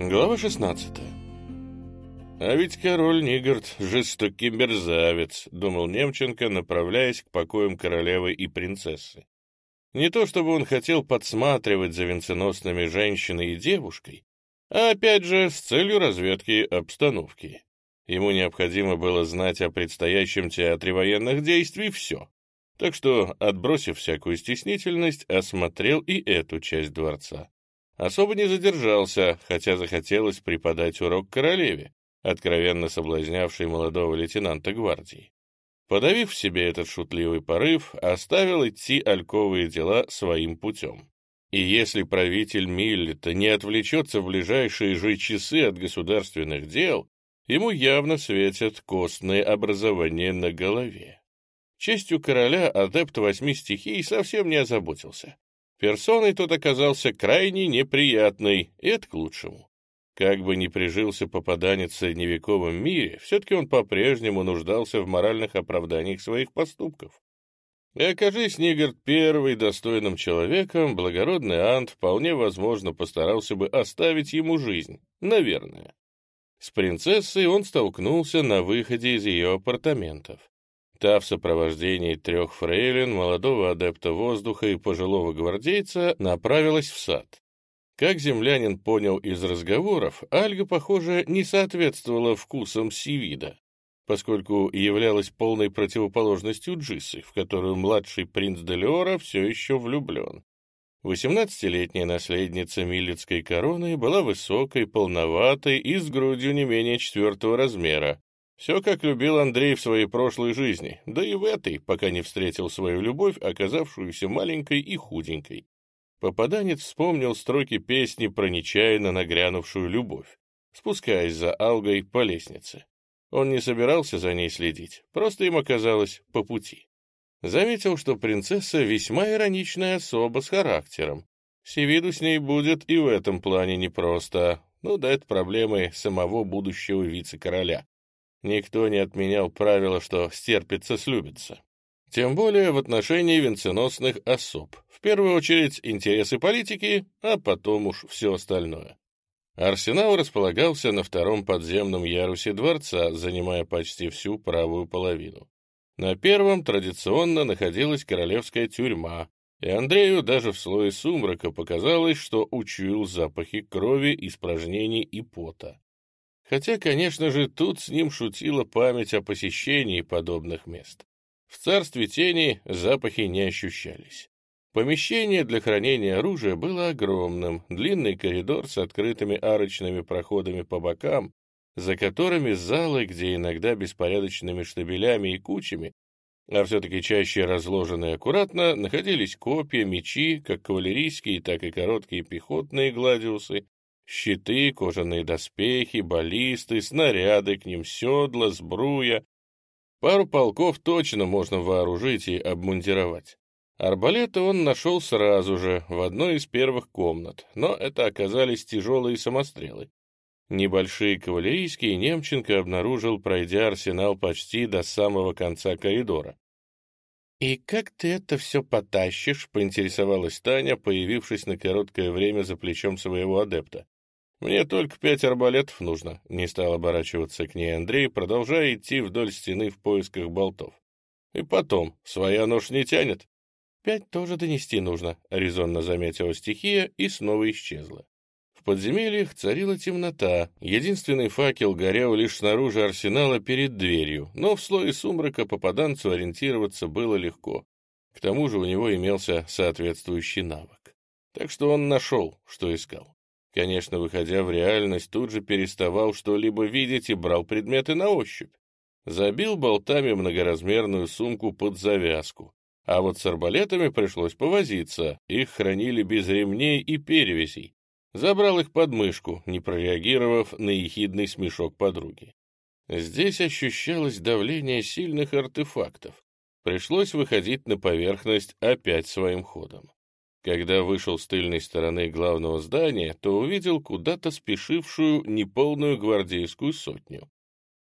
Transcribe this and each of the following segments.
Глава 16 «А ведь король Нигард — жестокий мерзавец», — думал Немченко, направляясь к покоям королевы и принцессы. Не то чтобы он хотел подсматривать за венценосными женщиной и девушкой, а опять же с целью разведки обстановки. Ему необходимо было знать о предстоящем театре военных действий все. Так что, отбросив всякую стеснительность, осмотрел и эту часть дворца. Особо не задержался, хотя захотелось преподать урок королеве, откровенно соблазнявшей молодого лейтенанта гвардии. Подавив в себе этот шутливый порыв, оставил идти альковые дела своим путем. И если правитель Миллета не отвлечется в ближайшие же часы от государственных дел, ему явно светят костные образования на голове. Честью короля адепт восьми стихий совсем не озаботился. Персоной тот оказался крайне неприятной, и это к лучшему. Как бы ни прижился попаданец в средневековом мире, все-таки он по-прежнему нуждался в моральных оправданиях своих поступков. И окажись Нигард первый достойным человеком, благородный Ант вполне возможно постарался бы оставить ему жизнь, наверное. С принцессой он столкнулся на выходе из ее апартаментов. Та в сопровождении трех фрейлин, молодого адепта воздуха и пожилого гвардейца направилась в сад. Как землянин понял из разговоров, Альга, похоже, не соответствовала вкусам Сивида, поскольку являлась полной противоположностью Джисы, в которую младший принц Делиора все еще влюблен. Восемнадцатилетняя наследница Милецкой короны была высокой, полноватой и с грудью не менее четвертого размера, все, как любил Андрей в своей прошлой жизни, да и в этой, пока не встретил свою любовь, оказавшуюся маленькой и худенькой. Попаданец вспомнил строки песни про нечаянно нагрянувшую любовь, спускаясь за Алгой по лестнице. Он не собирался за ней следить, просто им оказалось по пути. Заметил, что принцесса весьма ироничная особа с характером. Севиду с ней будет и в этом плане непросто, ну да это проблемы самого будущего вице-короля. Никто не отменял правила, что стерпится-слюбится. Тем более в отношении венценосных особ. В первую очередь интересы политики, а потом уж все остальное. Арсенал располагался на втором подземном ярусе дворца, занимая почти всю правую половину. На первом традиционно находилась королевская тюрьма, и Андрею даже в слое сумрака показалось, что учуял запахи крови, испражнений и пота. Хотя, конечно же, тут с ним шутила память о посещении подобных мест. В царстве тени запахи не ощущались. Помещение для хранения оружия было огромным, длинный коридор с открытыми арочными проходами по бокам, за которыми залы, где иногда беспорядочными штабелями и кучами, а все-таки чаще разложенные аккуратно, находились копья, мечи, как кавалерийские, так и короткие пехотные гладиусы, Щиты, кожаные доспехи, баллисты, снаряды, к ним седла, сбруя. Пару полков точно можно вооружить и обмундировать. Арбалеты он нашел сразу же, в одной из первых комнат, но это оказались тяжелые самострелы. Небольшие кавалерийские Немченко обнаружил, пройдя арсенал почти до самого конца коридора. «И как ты это все потащишь?» — поинтересовалась Таня, появившись на короткое время за плечом своего адепта. «Мне только пять арбалетов нужно», — не стал оборачиваться к ней Андрей, продолжая идти вдоль стены в поисках болтов. «И потом, своя нож не тянет». «Пять тоже донести нужно», — резонно заметила стихия и снова исчезла. В подземельях царила темнота, единственный факел горел лишь снаружи арсенала перед дверью, но в слое сумрака попаданцу ориентироваться было легко. К тому же у него имелся соответствующий навык. Так что он нашел, что искал. Конечно, выходя в реальность, тут же переставал что-либо видеть и брал предметы на ощупь. Забил болтами многоразмерную сумку под завязку. А вот с арбалетами пришлось повозиться, их хранили без ремней и перевесей. Забрал их под мышку, не прореагировав на ехидный смешок подруги. Здесь ощущалось давление сильных артефактов. Пришлось выходить на поверхность опять своим ходом. Когда вышел с тыльной стороны главного здания, то увидел куда-то спешившую неполную гвардейскую сотню.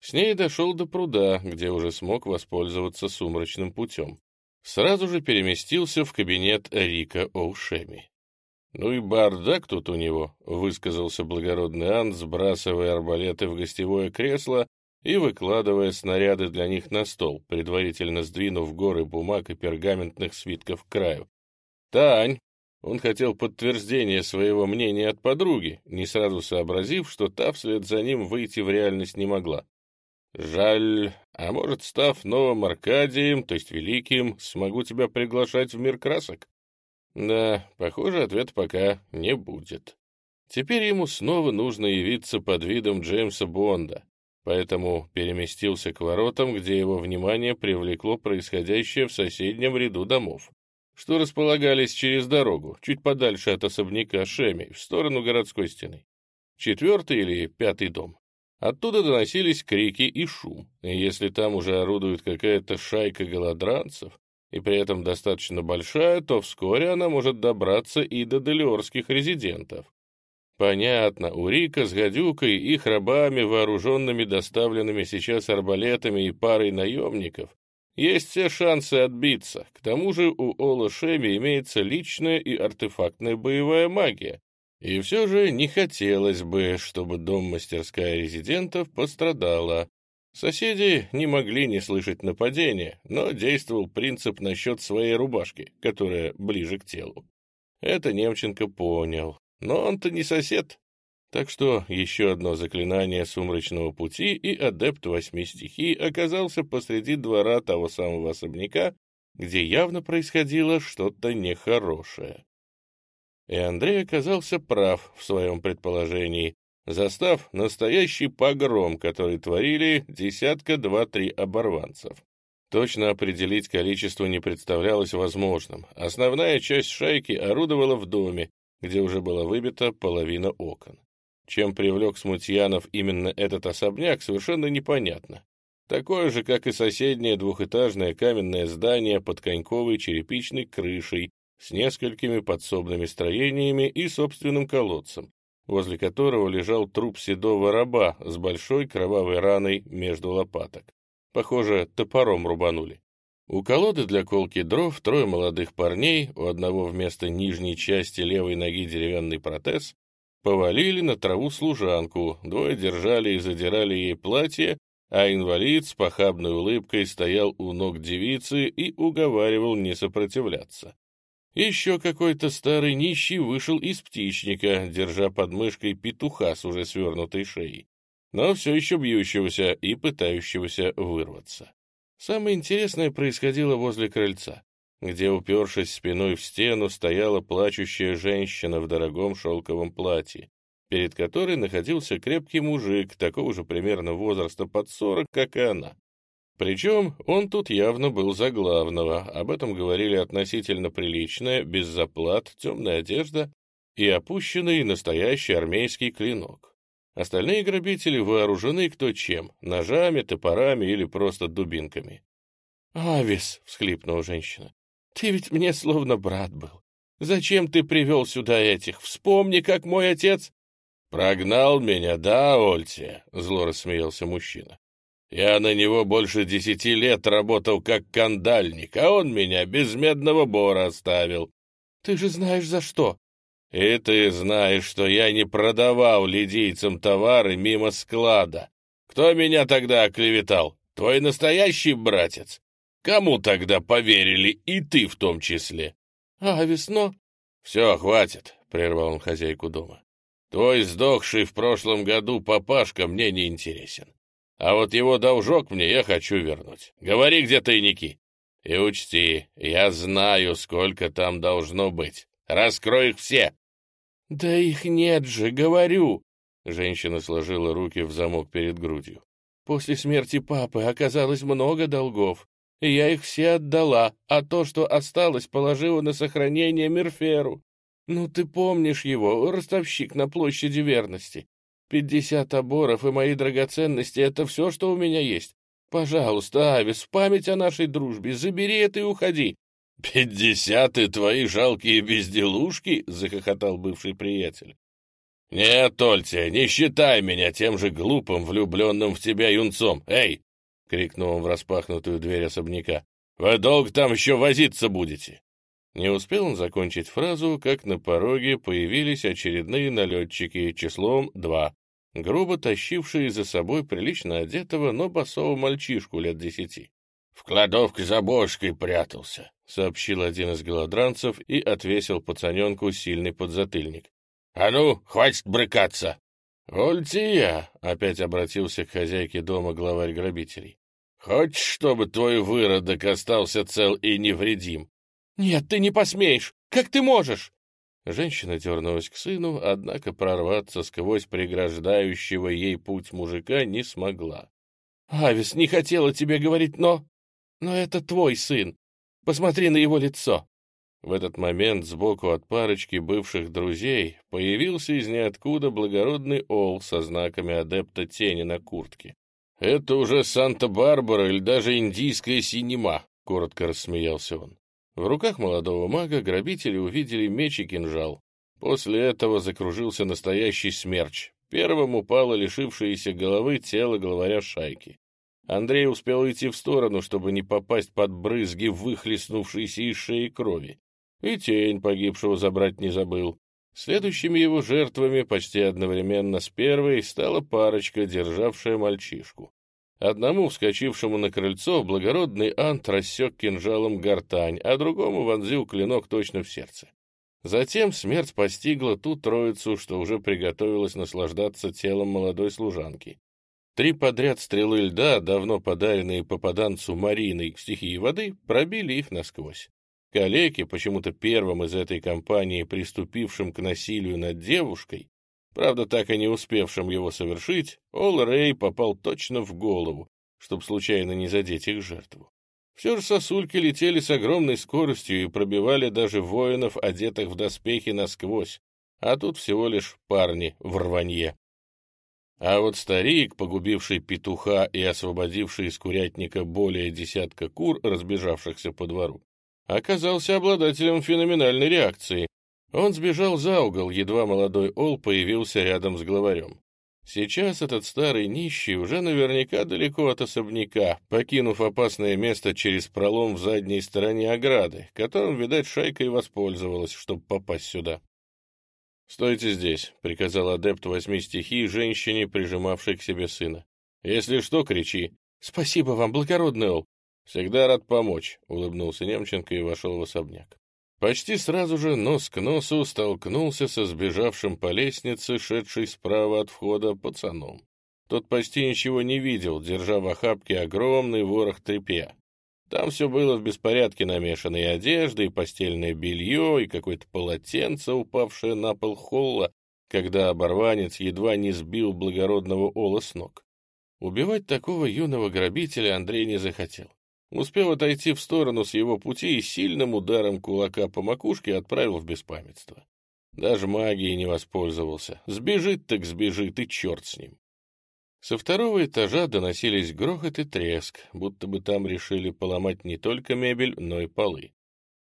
С ней дошел до пруда, где уже смог воспользоваться сумрачным путем. Сразу же переместился в кабинет Рика Оушеми. «Ну и бардак тут у него», — высказался благородный Ан, сбрасывая арбалеты в гостевое кресло и выкладывая снаряды для них на стол, предварительно сдвинув горы бумаг и пергаментных свитков к краю. «Тань!» Он хотел подтверждения своего мнения от подруги, не сразу сообразив, что та вслед за ним выйти в реальность не могла. «Жаль, а может, став новым Аркадием, то есть великим, смогу тебя приглашать в мир красок?» Да, похоже, ответ пока не будет. Теперь ему снова нужно явиться под видом Джеймса Бонда, поэтому переместился к воротам, где его внимание привлекло происходящее в соседнем ряду домов, что располагались через дорогу, чуть подальше от особняка Шеми, в сторону городской стены. Четвертый или пятый дом. Оттуда доносились крики и шум, и если там уже орудует какая-то шайка голодранцев, и при этом достаточно большая, то вскоре она может добраться и до делиорских резидентов. Понятно, у Рика с гадюкой, их рабами, вооруженными доставленными сейчас арбалетами и парой наемников, есть все шансы отбиться. К тому же у Ола Шеми имеется личная и артефактная боевая магия. И все же не хотелось бы, чтобы дом-мастерская резидентов пострадала. Соседи не могли не слышать нападения, но действовал принцип насчет своей рубашки, которая ближе к телу. Это Немченко понял, но он-то не сосед. Так что еще одно заклинание сумрачного пути, и адепт восьми стихий оказался посреди двора того самого особняка, где явно происходило что-то нехорошее. И Андрей оказался прав в своем предположении застав настоящий погром, который творили десятка два-три оборванцев. Точно определить количество не представлялось возможным. Основная часть шайки орудовала в доме, где уже была выбита половина окон. Чем привлек смутьянов именно этот особняк, совершенно непонятно. Такое же, как и соседнее двухэтажное каменное здание под коньковой черепичной крышей с несколькими подсобными строениями и собственным колодцем, возле которого лежал труп седого раба с большой кровавой раной между лопаток. Похоже, топором рубанули. У колоды для колки дров трое молодых парней, у одного вместо нижней части левой ноги деревянный протез, повалили на траву служанку, двое держали и задирали ей платье, а инвалид с похабной улыбкой стоял у ног девицы и уговаривал не сопротивляться. Еще какой-то старый нищий вышел из птичника, держа под мышкой петуха с уже свернутой шеей, но все еще бьющегося и пытающегося вырваться. Самое интересное происходило возле крыльца, где, упершись спиной в стену, стояла плачущая женщина в дорогом шелковом платье, перед которой находился крепкий мужик, такого же примерно возраста под сорок, как и она. Причем он тут явно был за главного, об этом говорили относительно приличная, без заплат, темная одежда и опущенный настоящий армейский клинок. Остальные грабители вооружены кто чем — ножами, топорами или просто дубинками. «Авис!» — всхлипнула женщина. «Ты ведь мне словно брат был. Зачем ты привел сюда этих? Вспомни, как мой отец...» «Прогнал меня, да, Ольтия?» — зло рассмеялся мужчина. Я на него больше десяти лет работал как кандальник, а он меня без медного бора оставил. Ты же знаешь за что. И ты знаешь, что я не продавал лидийцам товары мимо склада. Кто меня тогда оклеветал? Твой настоящий братец? Кому тогда поверили, и ты в том числе? А, весно? Все, хватит, — прервал он хозяйку дома. Твой сдохший в прошлом году папашка мне не интересен. А вот его должок мне я хочу вернуть. Говори, где тайники. И учти, я знаю, сколько там должно быть. Раскрой их все. Да их нет же, говорю. Женщина сложила руки в замок перед грудью. После смерти папы оказалось много долгов. Я их все отдала, а то, что осталось, положила на сохранение Мерферу. Ну, ты помнишь его, ростовщик на площади верности. Пятьдесят оборов и мои драгоценности — это все, что у меня есть. Пожалуйста, Авис, в память о нашей дружбе, забери это и уходи. — Пятьдесят и твои жалкие безделушки? — захохотал бывший приятель. — Нет, Тольтия, не считай меня тем же глупым, влюбленным в тебя юнцом. Эй! — крикнул он в распахнутую дверь особняка. — Вы долго там еще возиться будете? Не успел он закончить фразу, как на пороге появились очередные налетчики числом два, грубо тащившие за собой прилично одетого, но босого мальчишку лет десяти. «В кладовке за бошкой прятался», — сообщил один из голодранцев и отвесил пацаненку сильный подзатыльник. «А ну, хватит брыкаться!» «Вольте я», — опять обратился к хозяйке дома главарь грабителей. «Хочешь, чтобы твой выродок остался цел и невредим?» «Нет, ты не посмеешь! Как ты можешь?» Женщина дернулась к сыну, однако прорваться сквозь преграждающего ей путь мужика не смогла. «Авис не хотела тебе говорить, но... Но это твой сын. Посмотри на его лицо!» В этот момент сбоку от парочки бывших друзей появился из ниоткуда благородный Ол со знаками адепта тени на куртке. «Это уже Санта-Барбара или даже индийская синема», — коротко рассмеялся он. В руках молодого мага грабители увидели меч и кинжал. После этого закружился настоящий смерч. Первым упало лишившееся головы тело главаря шайки. Андрей успел уйти в сторону, чтобы не попасть под брызги, выхлестнувшейся из шеи крови. И тень погибшего забрать не забыл. Следующими его жертвами почти одновременно с первой стала парочка, державшая мальчишку. Одному, вскочившему на крыльцо, благородный ант рассек кинжалом гортань, а другому вонзил клинок точно в сердце. Затем смерть постигла ту троицу, что уже приготовилась наслаждаться телом молодой служанки. Три подряд стрелы льда, давно подаренные попаданцу Мариной в стихии воды, пробили их насквозь. Калеке, почему-то первым из этой компании, приступившим к насилию над девушкой, правда, так и не успевшим его совершить, Ол Рэй попал точно в голову, чтобы случайно не задеть их жертву. Все же сосульки летели с огромной скоростью и пробивали даже воинов, одетых в доспехи, насквозь, а тут всего лишь парни в рванье. А вот старик, погубивший петуха и освободивший из курятника более десятка кур, разбежавшихся по двору, оказался обладателем феноменальной реакции. Он сбежал за угол, едва молодой Ол появился рядом с главарем. Сейчас этот старый нищий уже наверняка далеко от особняка, покинув опасное место через пролом в задней стороне ограды, которым, видать, шайка и воспользовалась, чтобы попасть сюда. «Стойте здесь», — приказал адепт восьми стихий женщине, прижимавшей к себе сына. «Если что, кричи». «Спасибо вам, благородный Ол». «Всегда рад помочь», — улыбнулся Немченко и вошел в особняк. Почти сразу же нос к носу столкнулся со сбежавшим по лестнице, шедшей справа от входа, пацаном. Тот почти ничего не видел, держа в охапке огромный ворох тряпья. Там все было в беспорядке намешано, и одежда, и постельное белье, и какое-то полотенце, упавшее на пол холла, когда оборванец едва не сбил благородного Ола с ног. Убивать такого юного грабителя Андрей не захотел. Успел отойти в сторону с его пути и сильным ударом кулака по макушке отправил в беспамятство. Даже магией не воспользовался. Сбежит так сбежит, и черт с ним. Со второго этажа доносились грохот и треск, будто бы там решили поломать не только мебель, но и полы.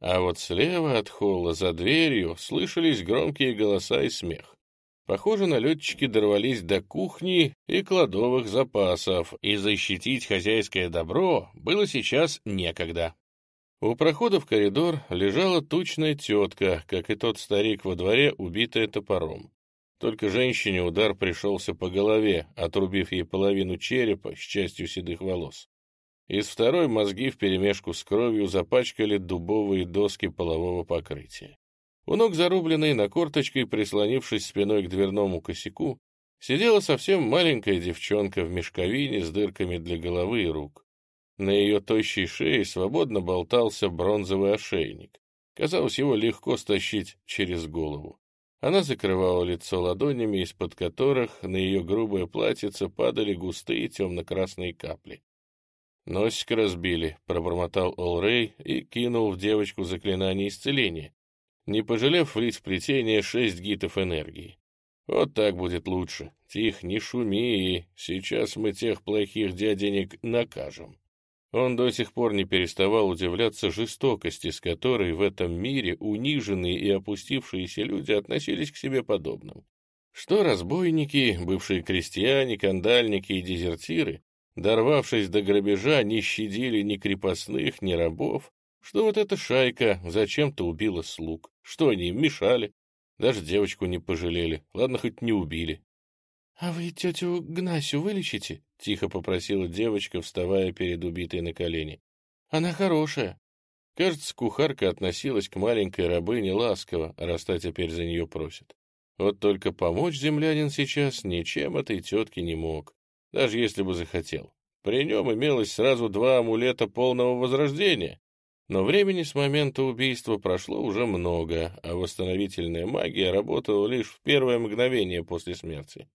А вот слева от холла за дверью слышались громкие голоса и смех. Похоже, налетчики дорвались до кухни и кладовых запасов, и защитить хозяйское добро было сейчас некогда. У прохода в коридор лежала тучная тетка, как и тот старик во дворе, убитая топором. Только женщине удар пришелся по голове, отрубив ей половину черепа с частью седых волос. Из второй мозги вперемешку с кровью запачкали дубовые доски полового покрытия. У ног зарубленной на корточкой, прислонившись спиной к дверному косяку, сидела совсем маленькая девчонка в мешковине с дырками для головы и рук. На ее тощей шее свободно болтался бронзовый ошейник. Казалось, его легко стащить через голову. Она закрывала лицо ладонями, из-под которых на ее грубое платьице падали густые темно-красные капли. «Носик разбили», — пробормотал Олрей и кинул в девочку заклинание исцеления, не пожалев влить в плетение шесть гитов энергии. Вот так будет лучше. Тих, не шуми, сейчас мы тех плохих дяденек накажем. Он до сих пор не переставал удивляться жестокости, с которой в этом мире униженные и опустившиеся люди относились к себе подобным. Что разбойники, бывшие крестьяне, кандальники и дезертиры, дорвавшись до грабежа, не щадили ни крепостных, ни рабов, что вот эта шайка зачем-то убила слуг, что они им мешали, даже девочку не пожалели, ладно, хоть не убили. — А вы тетю Гнасю вылечите? — тихо попросила девочка, вставая перед убитой на колени. — Она хорошая. Кажется, кухарка относилась к маленькой рабыне ласково, раз та теперь за нее просит. Вот только помочь землянин сейчас ничем этой тетке не мог, даже если бы захотел. При нем имелось сразу два амулета полного возрождения, но времени с момента убийства прошло уже много, а восстановительная магия работала лишь в первое мгновение после смерти.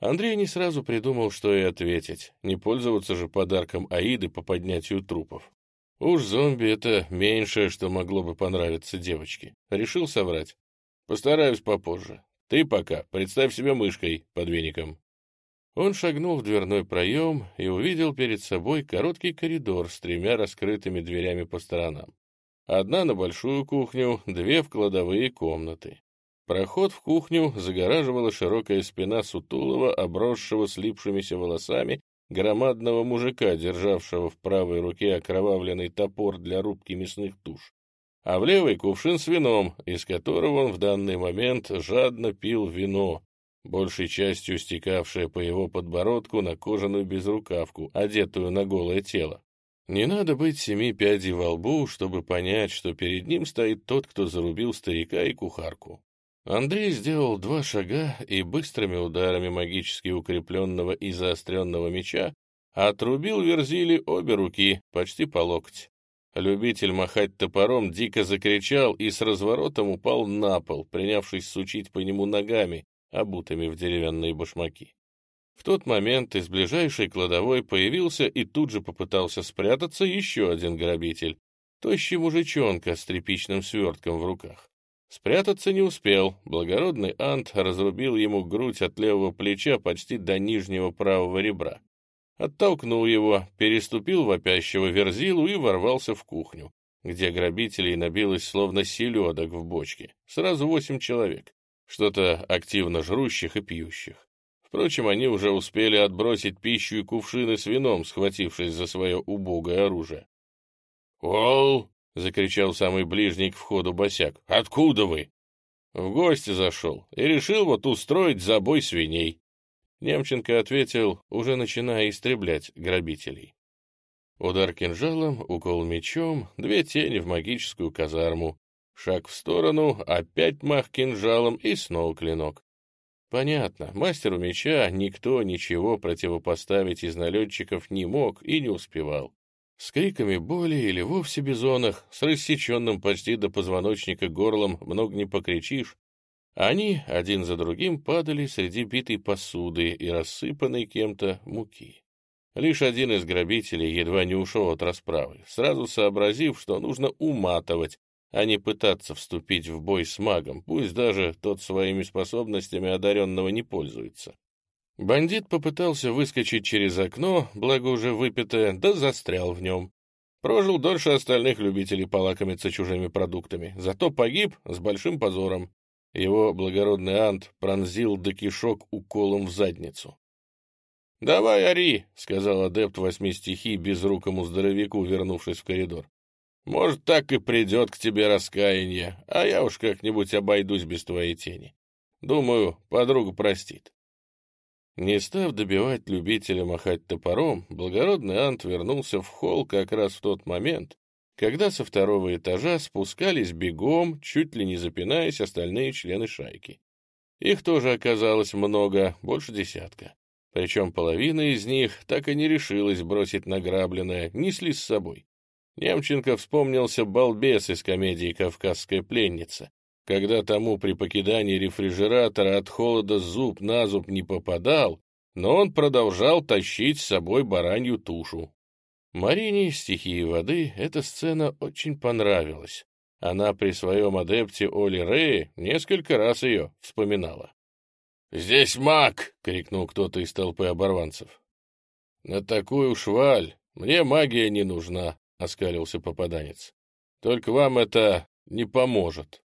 Андрей не сразу придумал, что и ответить, не пользоваться же подарком Аиды по поднятию трупов. Уж зомби — это меньшее, что могло бы понравиться девочке. Решил соврать. Постараюсь попозже. Ты пока представь себя мышкой под веником. Он шагнул в дверной проем и увидел перед собой короткий коридор с тремя раскрытыми дверями по сторонам. Одна на большую кухню, две в кладовые комнаты. Проход в кухню загораживала широкая спина сутулого, обросшего слипшимися волосами громадного мужика, державшего в правой руке окровавленный топор для рубки мясных туш, а в левой кувшин с вином, из которого он в данный момент жадно пил вино, большей частью стекавшее по его подбородку на кожаную безрукавку, одетую на голое тело. Не надо быть семи пядей во лбу, чтобы понять, что перед ним стоит тот, кто зарубил старика и кухарку. Андрей сделал два шага и быстрыми ударами магически укрепленного и заостренного меча отрубил Верзили обе руки, почти по локоть. Любитель махать топором дико закричал и с разворотом упал на пол, принявшись сучить по нему ногами, обутыми в деревянные башмаки. В тот момент из ближайшей кладовой появился и тут же попытался спрятаться еще один грабитель, тощий мужичонка с тряпичным свертком в руках. Спрятаться не успел. Благородный Ант разрубил ему грудь от левого плеча почти до нижнего правого ребра. Оттолкнул его, переступил вопящего верзилу и ворвался в кухню, где грабителей набилось словно селедок в бочке. Сразу восемь человек, что-то активно жрущих и пьющих. Впрочем, они уже успели отбросить пищу и кувшины с вином, схватившись за свое убогое оружие. «Ол!» — закричал самый ближний к входу босяк. «Откуда вы?» «В гости зашел и решил вот устроить забой свиней». Немченко ответил, уже начиная истреблять грабителей. Удар кинжалом, укол мечом, две тени в магическую казарму. Шаг в сторону, опять мах кинжалом и снова клинок. Понятно, мастеру меча никто ничего противопоставить из налетчиков не мог и не успевал. С криками боли или вовсе бизонах, с рассеченным почти до позвоночника горлом много не покричишь. Они один за другим падали среди битой посуды и рассыпанной кем-то муки. Лишь один из грабителей едва не ушел от расправы, сразу сообразив, что нужно уматывать, а не пытаться вступить в бой с магом, пусть даже тот своими способностями одаренного не пользуется. Бандит попытался выскочить через окно, благо уже выпитое, да застрял в нем. Прожил дольше остальных любителей полакомиться чужими продуктами, зато погиб с большим позором. Его благородный ант пронзил до кишок уколом в задницу. — Давай, ори, — сказал адепт восьми стихий безрукому здоровяку, вернувшись в коридор. — Может, так и придет к тебе раскаяние, а я уж как-нибудь обойдусь без твоей тени. Думаю, подруга простит. Не став добивать любителя махать топором, благородный Ант вернулся в холл как раз в тот момент, когда со второго этажа спускались бегом, чуть ли не запинаясь, остальные члены шайки. Их тоже оказалось много, больше десятка. Причем половина из них так и не решилась бросить награбленное, несли с собой. Немченко вспомнился балбес из комедии «Кавказская пленница», когда тому при покидании рефрижератора от холода зуб на зуб не попадал, но он продолжал тащить с собой баранью тушу. Марине, стихии воды, эта сцена очень понравилась. Она при своем адепте Оли Рее несколько раз ее вспоминала. «Здесь маг!» — крикнул кто-то из толпы оборванцев. «На такую шваль мне магия не нужна», — оскалился попаданец. «Только вам это не поможет».